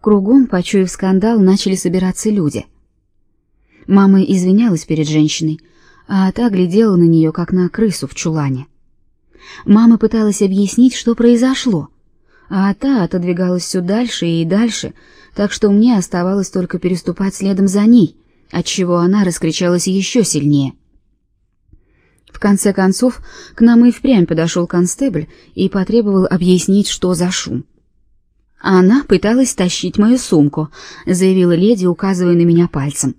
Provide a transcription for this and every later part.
Кругом, почуяв скандал, начали собираться люди. Мама извинялась перед женщиной, а та глядела на нее, как на крысу в чулане. Мама пыталась объяснить, что произошло, а та отодвигалась все дальше и дальше, так что мне оставалось только переступать следом за ней, отчего она раскричалась еще сильнее. В конце концов, к нам и впрямь подошел констебль и потребовал объяснить, что за шум. Она пыталась тащить мою сумку, заявила леди, указывая на меня пальцем.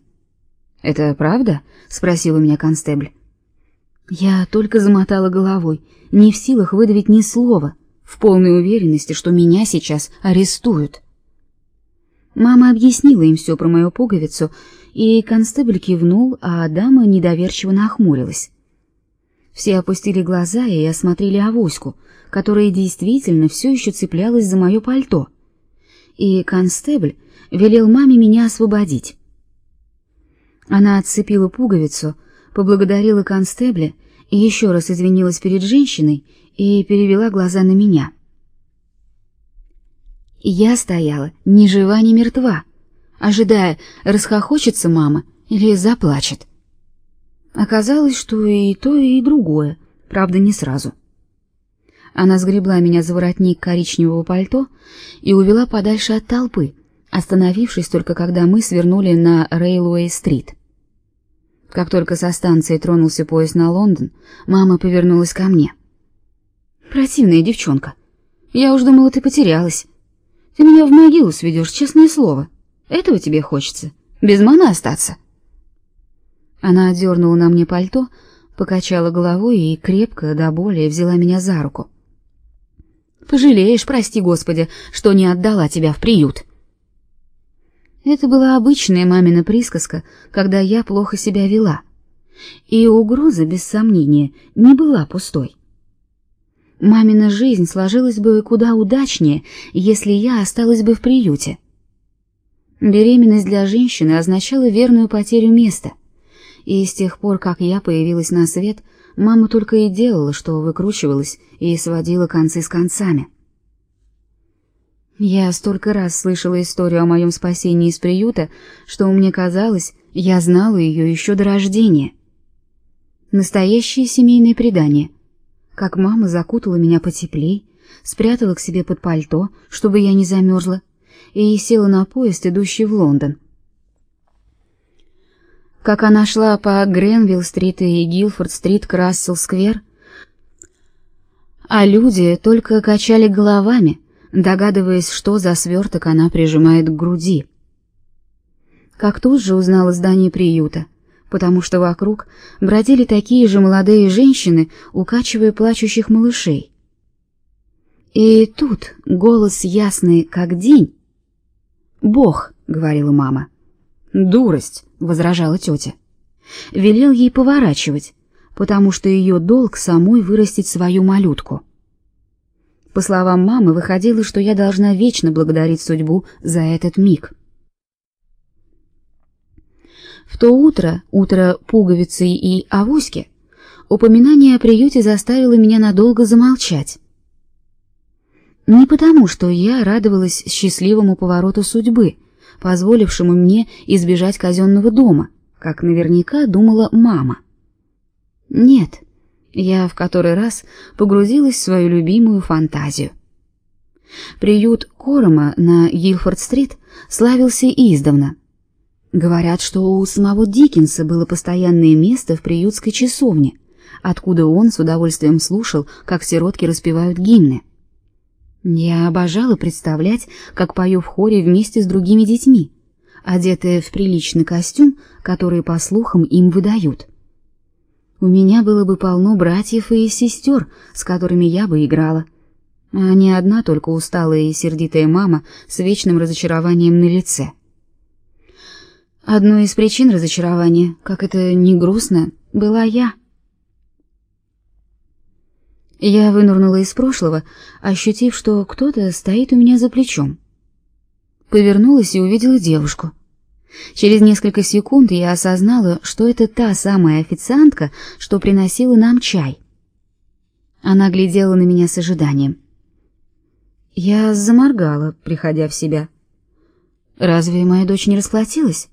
Это правда? спросил у меня констебль. Я только замотала головой, не в силах выдавить ни слова, в полной уверенности, что меня сейчас арестуют. Мама объяснила им все про мою пуговицу, и констебль кивнул, а дама недоверчиво нахмурилась. Все опустили глаза и осмотрели авоську, которая действительно все еще цеплялась за мое пальто. И констебль велел маме меня освободить. Она отцепила пуговицу, поблагодарила констебля и еще раз извинилась перед женщиной и перевела глаза на меня. Я стояла ни жива, ни мертва, ожидая, расхохочется мама или заплачет. Оказалось, что и то, и другое, правда, не сразу. Она сгребла меня за воротник коричневого пальто и увела подальше от толпы, остановившись только когда мы свернули на Рейлуэй-стрит. Как только со станции тронулся поезд на Лондон, мама повернулась ко мне. «Противная девчонка. Я уж думала, ты потерялась. Ты меня в могилу сведешь, честное слово. Этого тебе хочется? Без маны остаться?» Она отдернула на мне пальто, покачала головой и крепко до боли взяла меня за руку. Пожалеешь, прости, Господи, что не отдала тебя в приют. Это была обычная мамина присказка, когда я плохо себя вела. И угроза, без сомнения, не была пустой. Мамина жизнь сложилась бы куда удачнее, если я осталась бы в приюте. Беременность для женщины означала верную потерю места и с тех пор, как я появилась на свет, мама только и делала, что выкручивалась и сводила концы с концами. Я столько раз слышала историю о моем спасении из приюта, что мне казалось, я знала ее еще до рождения. Настоящее семейное предание. Как мама закутала меня потеплей, спрятала к себе под пальто, чтобы я не замерзла, и села на поезд, идущий в Лондон как она шла по Гренвилл-стрит и Гилфорд-стрит к Рассел-сквер, а люди только качали головами, догадываясь, что за сверток она прижимает к груди. Как тут же узнала здание приюта, потому что вокруг бродили такие же молодые женщины, укачивая плачущих малышей. И тут голос ясный, как день. «Бог», — говорила мама, — Дурость, возражала тетя. Велел ей поворачивать, потому что ее долг самой вырастить свою малютку. По словам мамы, выходило, что я должна вечно благодарить судьбу за этот миг. В то утро, утро пуговицы и авоськи, упоминание о приюте заставило меня надолго замолчать. Не потому, что я радовалась счастливому повороту судьбы — позволившему мне избежать казенного дома, как наверняка думала мама. Нет, я в который раз погрузилась в свою любимую фантазию. Приют Корома на Гилфорд-стрит славился издавна. Говорят, что у самого Диккенса было постоянное место в приютской часовне, откуда он с удовольствием слушал, как сиротки распевают гимны. Я обожала представлять, как пою в хоре вместе с другими детьми, одетая в приличный костюм, который, по слухам, им выдают. У меня было бы полно братьев и сестер, с которыми я бы играла, а не одна только усталая и сердитая мама с вечным разочарованием на лице. Одной из причин разочарования, как это не грустно, была я. Я вынырнула из прошлого, ощутив, что кто-то стоит у меня за плечом. Повернулась и увидела девушку. Через несколько секунд я осознала, что это та самая официантка, что приносила нам чай. Она глядела на меня с ожиданием. Я заморгала, приходя в себя. Разве моя дочь не расплатилась?